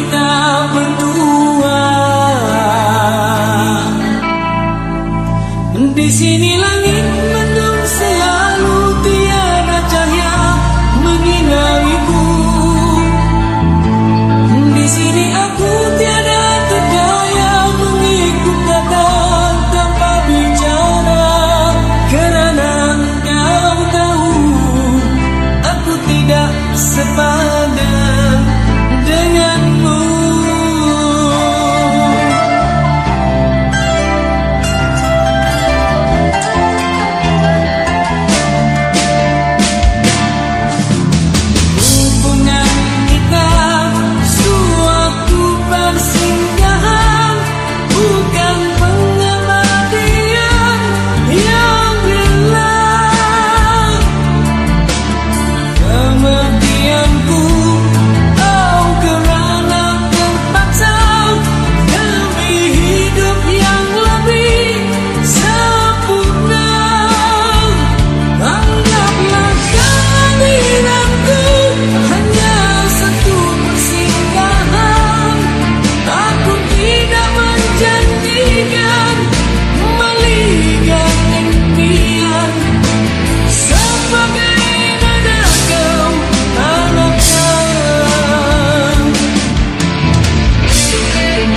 vida.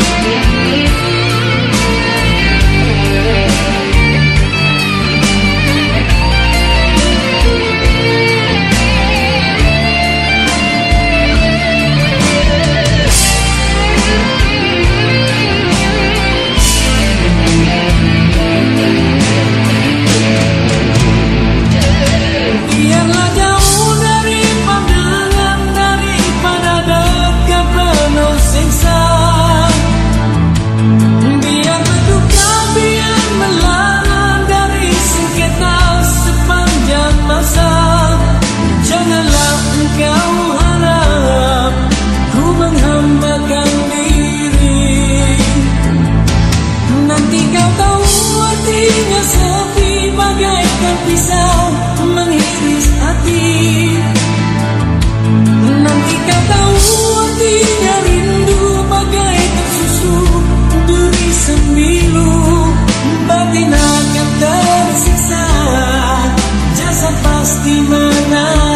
Yeah. Hatinya sepi bagaikan pisau mengiris hati. Nanti kau tahu artinya rindu bagaikan susu duri sembilu Batin akan tersiksa. Jasa pasti mana.